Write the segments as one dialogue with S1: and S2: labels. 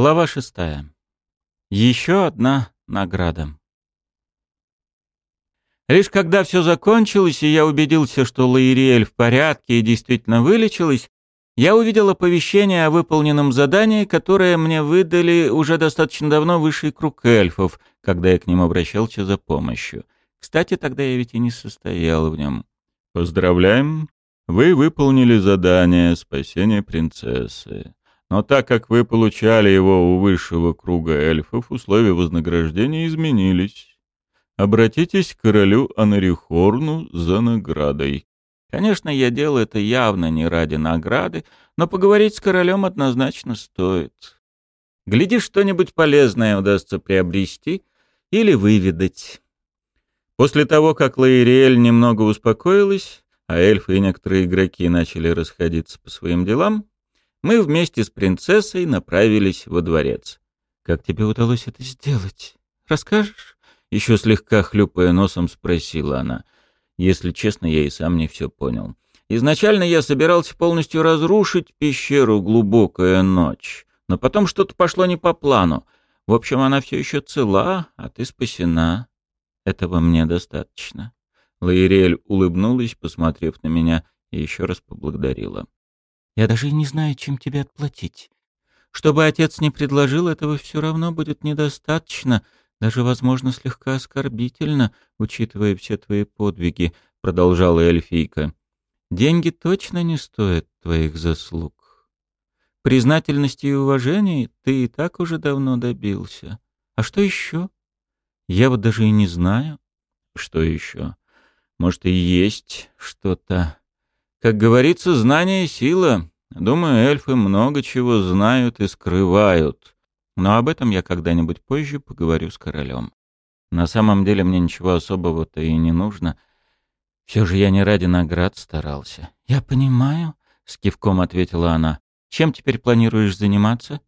S1: Глава шестая. Еще одна награда. Лишь когда все закончилось, и я убедился, что Лаириэль в порядке и действительно вылечилась, я увидел оповещение о выполненном задании, которое мне выдали уже достаточно давно высший круг эльфов, когда я к ним обращался за помощью. Кстати, тогда я ведь и не состоял в нем. «Поздравляем! Вы выполнили задание спасения принцессы. Но так как вы получали его у высшего круга эльфов, условия вознаграждения изменились. Обратитесь к королю Анарихорну за наградой. Конечно, я делал это явно не ради награды, но поговорить с королем однозначно стоит. Глядишь, что-нибудь полезное удастся приобрести или выведать. После того, как Лаириэль немного успокоилась, а эльфы и некоторые игроки начали расходиться по своим делам, мы вместе с принцессой направились во дворец. «Как тебе удалось это сделать? Расскажешь?» Еще слегка хлюпая носом спросила она. Если честно, я и сам не все понял. Изначально я собирался полностью разрушить пещеру «Глубокая ночь», но потом что-то пошло не по плану. В общем, она все еще цела, а ты спасена. Этого мне достаточно. Лаириэль улыбнулась, посмотрев на меня, и еще раз поблагодарила. Я даже и не знаю, чем тебе отплатить. Чтобы отец не предложил, этого все равно будет недостаточно, даже, возможно, слегка оскорбительно, учитывая все твои подвиги, — продолжала эльфийка. Деньги точно не стоят твоих заслуг. Признательности и уважения ты и так уже давно добился. А что еще? Я вот даже и не знаю. Что еще? Может, и есть что-то. Как говорится, знание — сила. Думаю, эльфы много чего знают и скрывают. Но об этом я когда-нибудь позже поговорю с королем. На самом деле мне ничего особого-то и не нужно. Все же я не ради наград старался. «Я понимаю», — с кивком ответила она. «Чем теперь планируешь заниматься?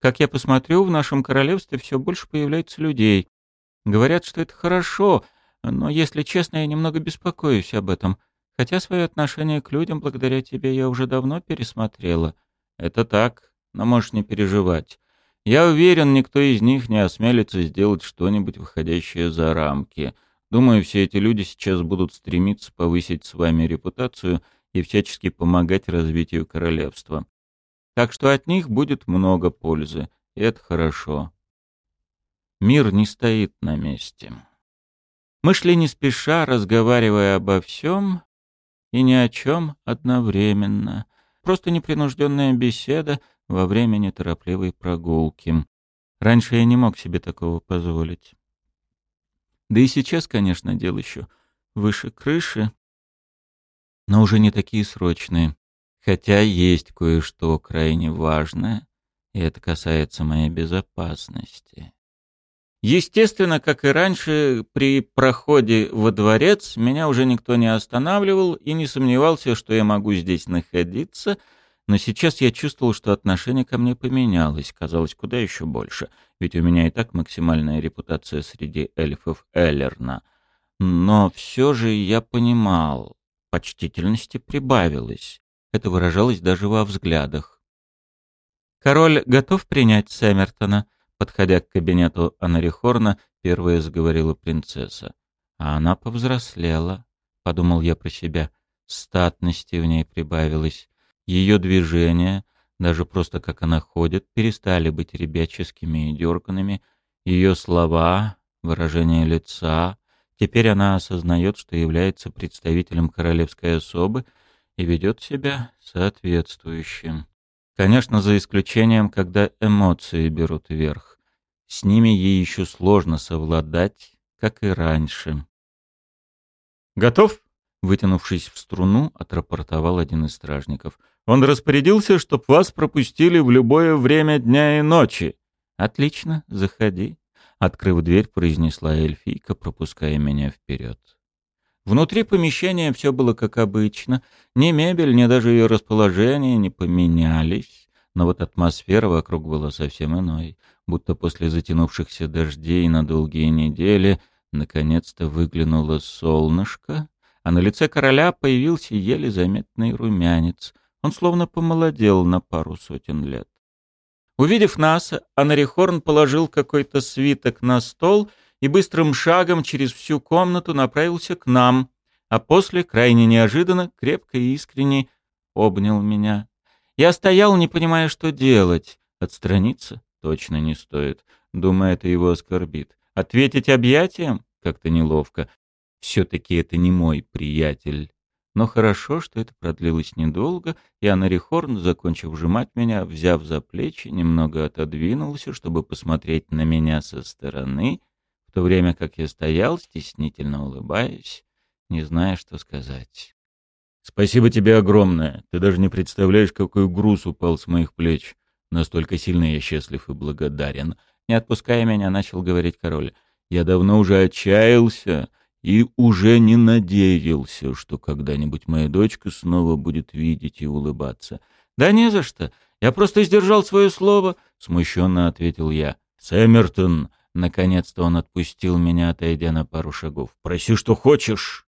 S1: Как я посмотрю, в нашем королевстве все больше появляется людей. Говорят, что это хорошо, но, если честно, я немного беспокоюсь об этом. Хотя свое отношение к людям благодаря тебе я уже давно пересмотрела. Это так, но можешь не переживать. Я уверен, никто из них не осмелится сделать что-нибудь, выходящее за рамки. Думаю, все эти люди сейчас будут стремиться повысить с вами репутацию и всячески помогать развитию королевства. Так что от них будет много пользы, и это хорошо. Мир не стоит на месте. Мы шли не спеша, разговаривая обо всем, и ни о чем одновременно. Просто непринужденная беседа во время неторопливой прогулки. Раньше я не мог себе такого позволить. Да и сейчас, конечно, дел еще выше крыши, но уже не такие срочные. Хотя есть кое-что крайне важное, и это касается моей безопасности. Естественно, как и раньше, при проходе во дворец меня уже никто не останавливал и не сомневался, что я могу здесь находиться, но сейчас я чувствовал, что отношение ко мне поменялось, казалось куда еще больше, ведь у меня и так максимальная репутация среди эльфов Эллерна. Но все же я понимал, почтительности прибавилось. Это выражалось даже во взглядах. «Король готов принять Сэмертона?» Подходя к кабинету Анарихорна, первая заговорила принцесса. А она повзрослела, подумал я про себя. Статности в ней прибавилось. Ее движения, даже просто как она ходит, перестали быть ребяческими и дерганными. Ее слова, выражение лица. Теперь она осознает, что является представителем королевской особы и ведет себя соответствующим. Конечно, за исключением, когда эмоции берут верх. С ними ей еще сложно совладать, как и раньше. «Готов?» — вытянувшись в струну, отрапортовал один из стражников. «Он распорядился, чтоб вас пропустили в любое время дня и ночи». «Отлично, заходи», — открыв дверь, произнесла эльфийка, пропуская меня вперед. Внутри помещения все было как обычно. Ни мебель, ни даже ее расположение не поменялись. Но вот атмосфера вокруг была совсем иной будто после затянувшихся дождей на долгие недели наконец-то выглянуло солнышко, а на лице короля появился еле заметный румянец. Он словно помолодел на пару сотен лет. Увидев нас, Анарихорн положил какой-то свиток на стол и быстрым шагом через всю комнату направился к нам, а после, крайне неожиданно, крепко и искренне обнял меня. Я стоял, не понимая, что делать. Отстраниться точно не стоит. Думаю, это его оскорбит. Ответить объятием? Как-то неловко. Все-таки это не мой приятель. Но хорошо, что это продлилось недолго, и Анна Хорн, закончив сжимать меня, взяв за плечи, немного отодвинулся, чтобы посмотреть на меня со стороны, в то время как я стоял, стеснительно улыбаясь, не зная, что сказать. «Спасибо тебе огромное. Ты даже не представляешь, какой груз упал с моих плеч. Настолько сильно я счастлив и благодарен». Не отпуская меня, начал говорить король. «Я давно уже отчаялся» и уже не надеялся, что когда-нибудь моя дочка снова будет видеть и улыбаться. «Да не за что. Я просто сдержал свое слово», — смущенно ответил я. «Сэммертон!» — наконец-то он отпустил меня, отойдя на пару шагов. «Проси, что хочешь!»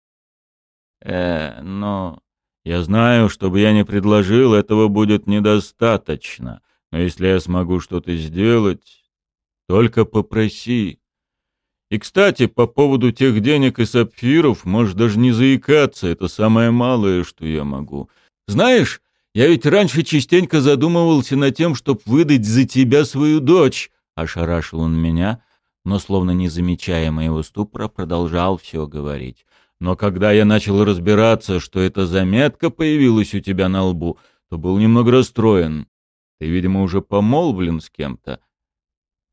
S1: «Э, но...» «Я знаю, чтобы я не предложил, этого будет недостаточно. Но если я смогу что-то сделать, только попроси. И, кстати, по поводу тех денег и сапфиров, можешь даже не заикаться, это самое малое, что я могу. Знаешь, я ведь раньше частенько задумывался над тем, чтобы выдать за тебя свою дочь. Ошарашил он меня, но, словно не замечая моего ступора, продолжал все говорить. Но когда я начал разбираться, что эта заметка появилась у тебя на лбу, то был немного расстроен. Ты, видимо, уже помолвлен с кем-то.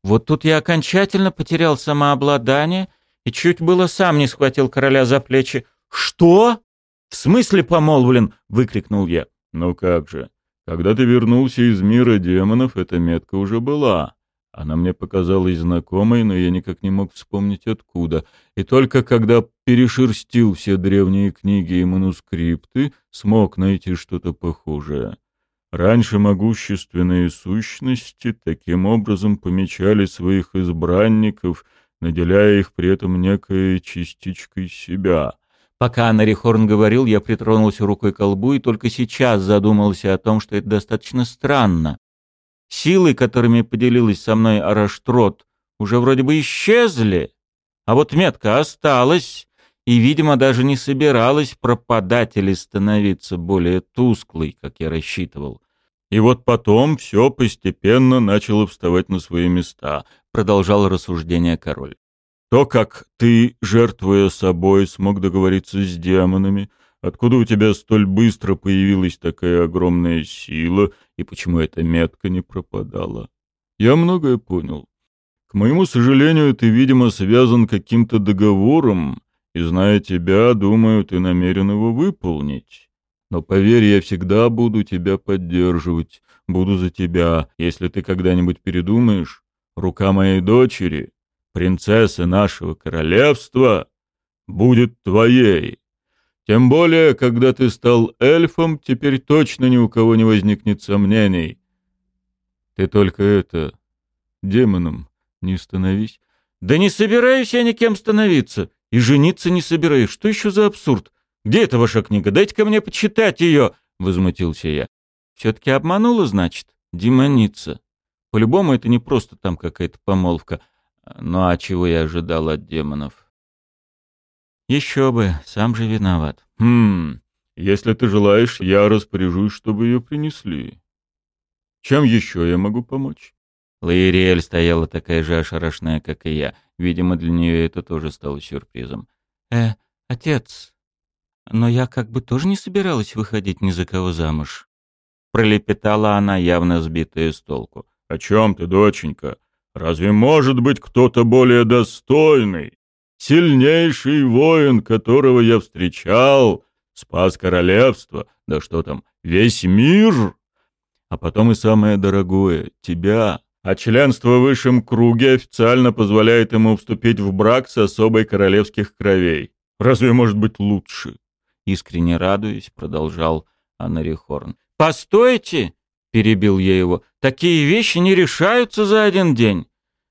S1: Вот тут я окончательно потерял самообладание и чуть было сам не схватил короля за плечи. «Что? В смысле помолвлен?» — выкрикнул я.
S2: «Ну как же. Когда ты вернулся из мира демонов, эта метка уже была. Она мне показалась знакомой, но я никак не мог вспомнить откуда. И только когда перешерстил все древние книги и манускрипты, смог найти что-то похожее. Раньше могущественные сущности таким образом помечали своих избранников, наделяя их при этом некой частичкой себя.
S1: Пока Анарихорн говорил, я притронулся рукой к колбу и только сейчас задумался о том, что это достаточно странно. Силы, которыми поделилась со мной Араштрот, уже вроде бы исчезли, а вот метка осталась и, видимо, даже не собиралась пропадать или становиться более тусклой, как я рассчитывал.
S2: И вот потом все постепенно начало вставать на свои места, продолжал рассуждение король. То, как ты, жертвуя собой, смог договориться с демонами, откуда у тебя столь быстро появилась такая огромная сила и почему эта метка не пропадала. Я многое понял. К моему сожалению, ты, видимо, связан каким-то договором, и, зная тебя, думаю, ты намерен его выполнить. Но поверь, я всегда буду тебя поддерживать, буду за тебя, если ты когда-нибудь передумаешь. Рука моей дочери, принцессы нашего королевства, будет твоей. Тем более, когда ты стал эльфом, теперь точно ни у кого не возникнет сомнений. Ты только это, демоном не становись.
S1: Да не собираюсь я никем становиться. И жениться не собираюсь. Что еще за абсурд? Где эта ваша книга? Дайте-ка мне почитать ее!» — возмутился я. «Все-таки обманула, значит? Демоница. По-любому это не просто там какая-то помолвка. Ну а чего я ожидал от демонов?» «Еще бы, сам же виноват».
S2: «Хм, если ты желаешь, я распоряжусь, чтобы ее принесли. Чем еще я могу помочь?»
S1: Лаириэль стояла такая же ошарашенная, как и я. Видимо, для нее это тоже стало сюрпризом. «Э, отец, но я как бы тоже не собиралась выходить ни за кого замуж». Пролепетала она, явно сбитая с толку.
S2: «О чем ты, доченька? Разве может быть кто-то более достойный? Сильнейший воин, которого я встречал, спас королевство, да что там, весь мир? А потом и самое дорогое — тебя, а членство в высшем круге официально позволяет ему вступить в брак с особой королевских кровей. Разве может быть лучше?
S1: Искренне радуясь, продолжал Анарихорн. «Постойте!» — перебил я его. «Такие вещи не решаются за один день.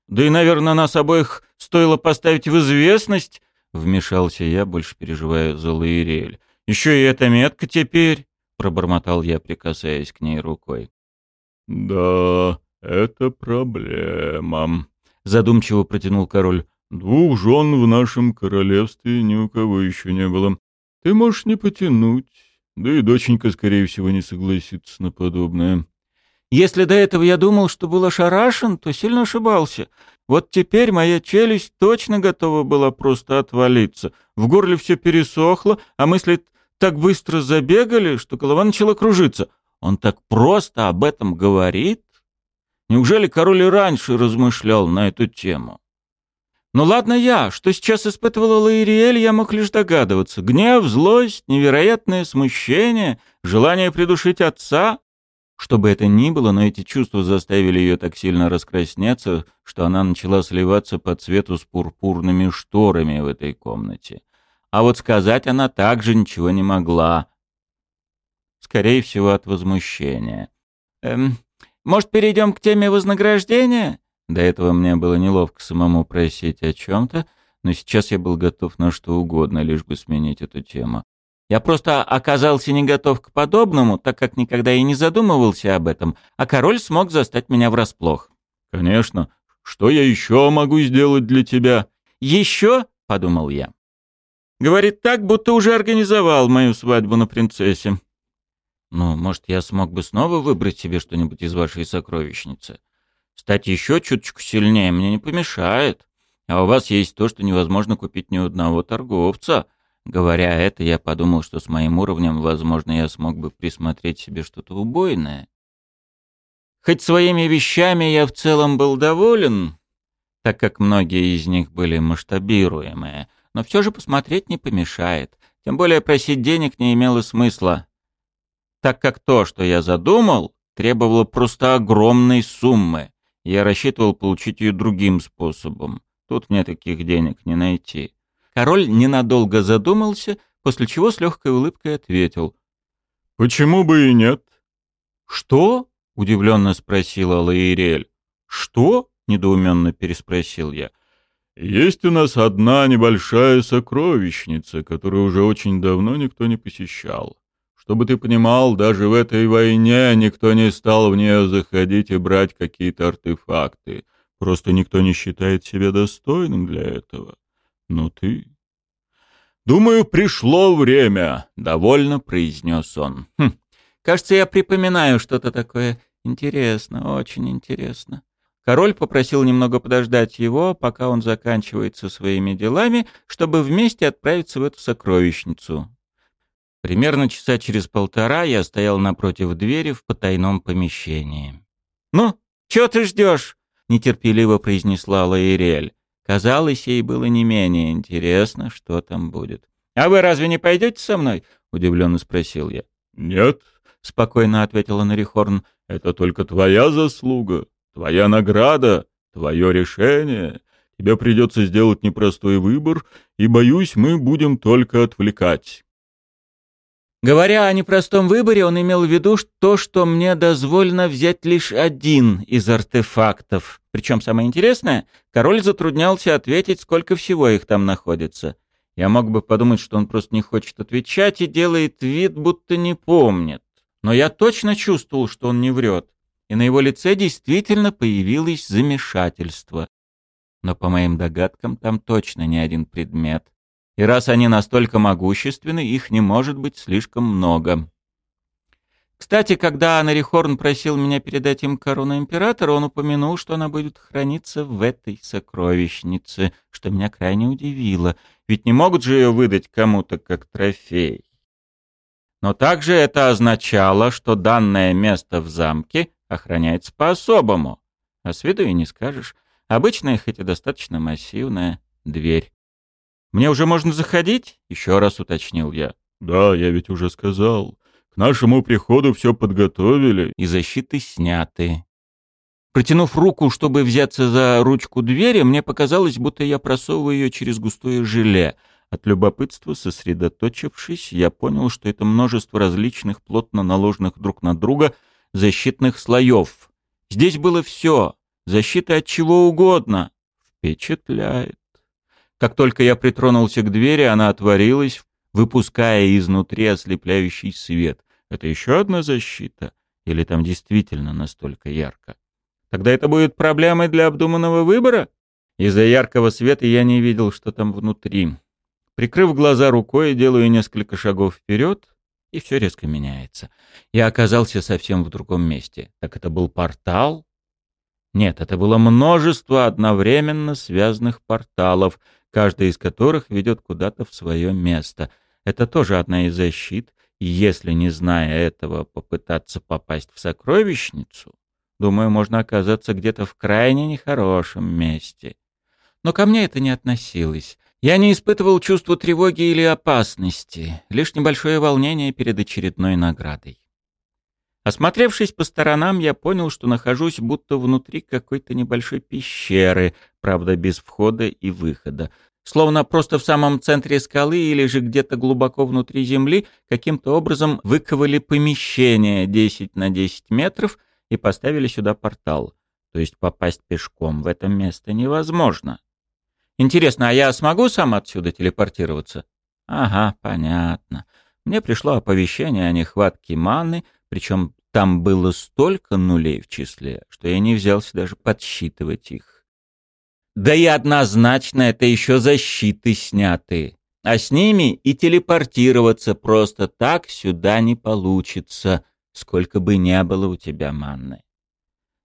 S1: Да и, наверное, нас обоих стоило поставить в известность». Вмешался я, больше переживая за Лаириэль. «Еще и эта метка теперь!» — пробормотал я, прикасаясь к ней рукой.
S2: «Да, Это проблема, задумчиво протянул король. Двух жен в нашем королевстве ни у кого еще не было. Ты можешь не потянуть, да и доченька, скорее всего, не согласится на подобное.
S1: Если до этого я думал, что был ошарашен, то сильно ошибался. Вот теперь моя челюсть точно готова была просто отвалиться. В горле все пересохло, а мысли так быстро забегали, что голова начала кружиться. Он так просто об этом говорит? Неужели король и раньше размышлял на эту тему? Ну ладно я, что сейчас испытывала Лаириэль, я мог лишь догадываться. Гнев, злость, невероятное смущение, желание придушить отца. Что бы это ни было, но эти чувства заставили ее так сильно раскраснеться, что она начала сливаться по цвету с пурпурными шторами в этой комнате. А вот сказать она также ничего не могла. Скорее всего, от возмущения. «Эм, может, перейдем к теме вознаграждения?» До этого мне было неловко самому просить о чем-то, но сейчас я был готов на что угодно, лишь бы сменить эту тему. Я просто оказался не готов к подобному, так как никогда и не задумывался об этом, а король смог застать меня врасплох.
S2: «Конечно. Что я еще могу сделать для тебя?»
S1: «Еще?» — подумал я. «Говорит так, будто уже организовал мою свадьбу на принцессе». «Ну, может, я смог бы снова выбрать себе что-нибудь из вашей сокровищницы?» Стать еще чуточку сильнее мне не помешает. А у вас есть то, что невозможно купить ни у одного торговца. Говоря это, я подумал, что с моим уровнем, возможно, я смог бы присмотреть себе что-то убойное. Хоть своими вещами я в целом был доволен, так как многие из них были масштабируемые, но все же посмотреть не помешает. Тем более просить денег не имело смысла, так как то, что я задумал, требовало просто огромной суммы. Я рассчитывал получить ее другим способом. Тут мне таких денег не найти. Король ненадолго задумался, после чего с легкой улыбкой ответил.
S2: «Почему бы и нет?»
S1: «Что?» — удивленно спросила Лаириэль. «Что?» — недоуменно переспросил я.
S2: «Есть у нас одна небольшая сокровищница, которую уже очень давно никто не посещал. Чтобы ты понимал, даже в этой войне никто не стал в нее заходить и брать какие-то артефакты. Просто никто не считает себя достойным для этого. Но ты... «Думаю, пришло время», — довольно произнес он.
S1: Хм, кажется, я припоминаю что-то такое. Интересно, очень интересно. Король попросил немного подождать его, пока он заканчивает со своими делами, чтобы вместе отправиться в эту сокровищницу. Примерно часа через полтора я стоял напротив двери в потайном помещении. «Ну, чё ты ждёшь?» — нетерпеливо произнесла Лаириэль. Казалось, ей было не менее интересно, что там будет. «А вы разве не пойдёте со мной?» — удивлённо спросил я.
S2: «Нет», — спокойно ответила Нарихорн. «Это только твоя заслуга, твоя награда, твое решение. Тебе придется сделать непростой выбор, и, боюсь, мы будем только отвлекать».
S1: Говоря о непростом выборе, он имел в виду то, что мне дозволено взять лишь один из артефактов. Причем самое интересное, король затруднялся ответить, сколько всего их там находится. Я мог бы подумать, что он просто не хочет отвечать и делает вид, будто не помнит. Но я точно чувствовал, что он не врет. И на его лице действительно появилось замешательство. Но по моим догадкам, там точно не один предмет. И раз они настолько могущественны, их не может быть слишком много. Кстати, когда Анарихорн просил меня передать им корону императора, он упомянул, что она будет храниться в этой сокровищнице, что меня крайне удивило, ведь не могут же ее выдать кому-то как трофей. Но также это означало, что данное место в замке охраняется по-особому. А с виду и не скажешь. Обычная, хоть и достаточно массивная, дверь. «Мне уже можно заходить?» — еще раз уточнил я.
S2: «Да, я ведь уже сказал. К нашему приходу все подготовили».
S1: «И защиты сняты». Протянув руку, чтобы взяться за ручку двери, мне показалось, будто я просовываю ее через густое желе. От любопытства, сосредоточившись, я понял, что это множество различных, плотно наложенных друг на друга защитных слоев. Здесь было все. Защита от чего угодно. Впечатляет. Как только я притронулся к двери, она отворилась, выпуская изнутри ослепляющий свет. Это еще одна защита? Или там действительно настолько ярко? Тогда это будет проблемой для обдуманного выбора? Из-за яркого света я не видел, что там внутри. Прикрыв глаза рукой, делаю несколько шагов вперед, и все резко меняется. Я оказался совсем в другом месте. Так это был портал? Нет, это было множество одновременно связанных порталов, каждый из которых ведет куда-то в свое место. Это тоже одна из защит, и если, не зная этого, попытаться попасть в сокровищницу, думаю, можно оказаться где-то в крайне нехорошем месте. Но ко мне это не относилось. Я не испытывал чувства тревоги или опасности, лишь небольшое волнение перед очередной наградой. Осмотревшись по сторонам, я понял, что нахожусь будто внутри какой-то небольшой пещеры, правда, без входа и выхода. Словно просто в самом центре скалы или же где-то глубоко внутри земли каким-то образом выковали помещение 10 на 10 метров и поставили сюда портал. То есть попасть пешком в это место невозможно. Интересно, а я смогу сам отсюда телепортироваться? Ага, понятно. Мне пришло оповещение о нехватке маны, причем там было столько нулей в числе, что я не взялся даже подсчитывать их. Да и однозначно это еще защиты сняты. А с ними и телепортироваться просто так сюда не получится, сколько бы не было у тебя манны.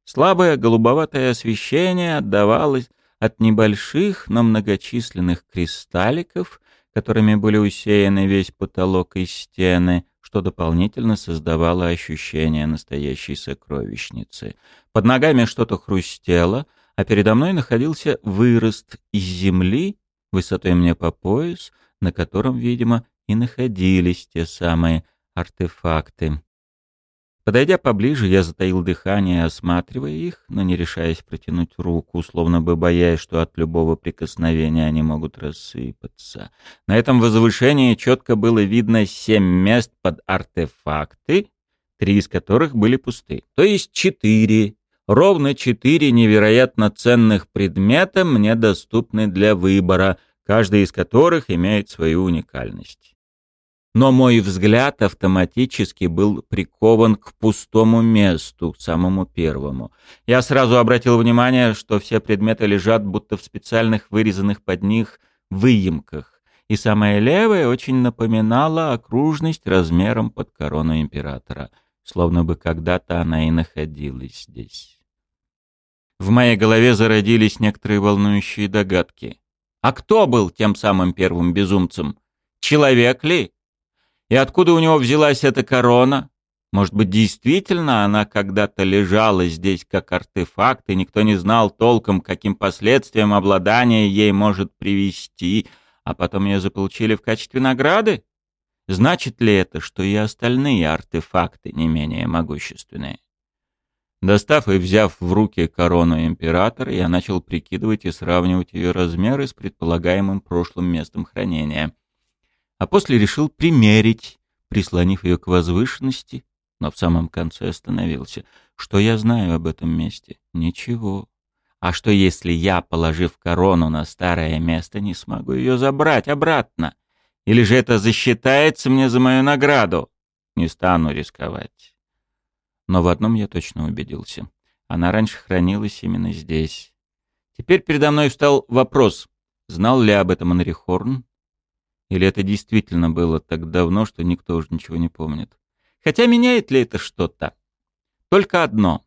S1: Слабое голубоватое освещение отдавалось от небольших, но многочисленных кристалликов, которыми были усеяны весь потолок и стены, что дополнительно создавало ощущение настоящей сокровищницы. Под ногами что-то хрустело, а передо мной находился вырост из земли, высотой мне по пояс, на котором, видимо, и находились те самые артефакты. Подойдя поближе, я затаил дыхание, осматривая их, но не решаясь протянуть руку, словно бы боясь, что от любого прикосновения они могут рассыпаться. На этом возвышении четко было видно семь мест под артефакты, три из которых были пусты. То есть четыре. Ровно четыре невероятно ценных предмета мне доступны для выбора, каждый из которых имеет свою уникальность но мой взгляд автоматически был прикован к пустому месту, самому первому. Я сразу обратил внимание, что все предметы лежат будто в специальных вырезанных под них выемках, и самая левая очень напоминала окружность размером под корону императора, словно бы когда-то она и находилась здесь. В моей голове зародились некоторые волнующие догадки. А кто был тем самым первым безумцем? Человек ли? И откуда у него взялась эта корона? Может быть, действительно она когда-то лежала здесь как артефакт, и никто не знал толком, каким последствиям обладание ей может привести, а потом ее заполучили в качестве награды? Значит ли это, что и остальные артефакты не менее могущественные? Достав и взяв в руки корону императора, я начал прикидывать и сравнивать ее размеры с предполагаемым прошлым местом хранения а после решил примерить, прислонив ее к возвышенности, но в самом конце остановился. Что я знаю об этом месте? Ничего. А что если я, положив корону на старое место, не смогу ее забрать обратно? Или же это засчитается мне за мою награду? Не стану рисковать. Но в одном я точно убедился. Она раньше хранилась именно здесь. Теперь передо мной встал вопрос, знал ли об этом Анрихорн или это действительно было так давно, что никто уже ничего не помнит? Хотя меняет ли это что-то? Только одно.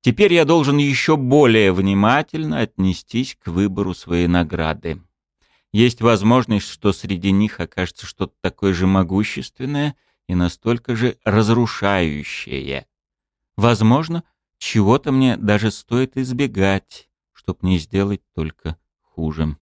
S1: Теперь я должен еще более внимательно отнестись к выбору своей награды. Есть возможность, что среди них окажется что-то такое же могущественное и настолько же разрушающее. Возможно, чего-то мне даже стоит избегать, чтобы не сделать только хуже.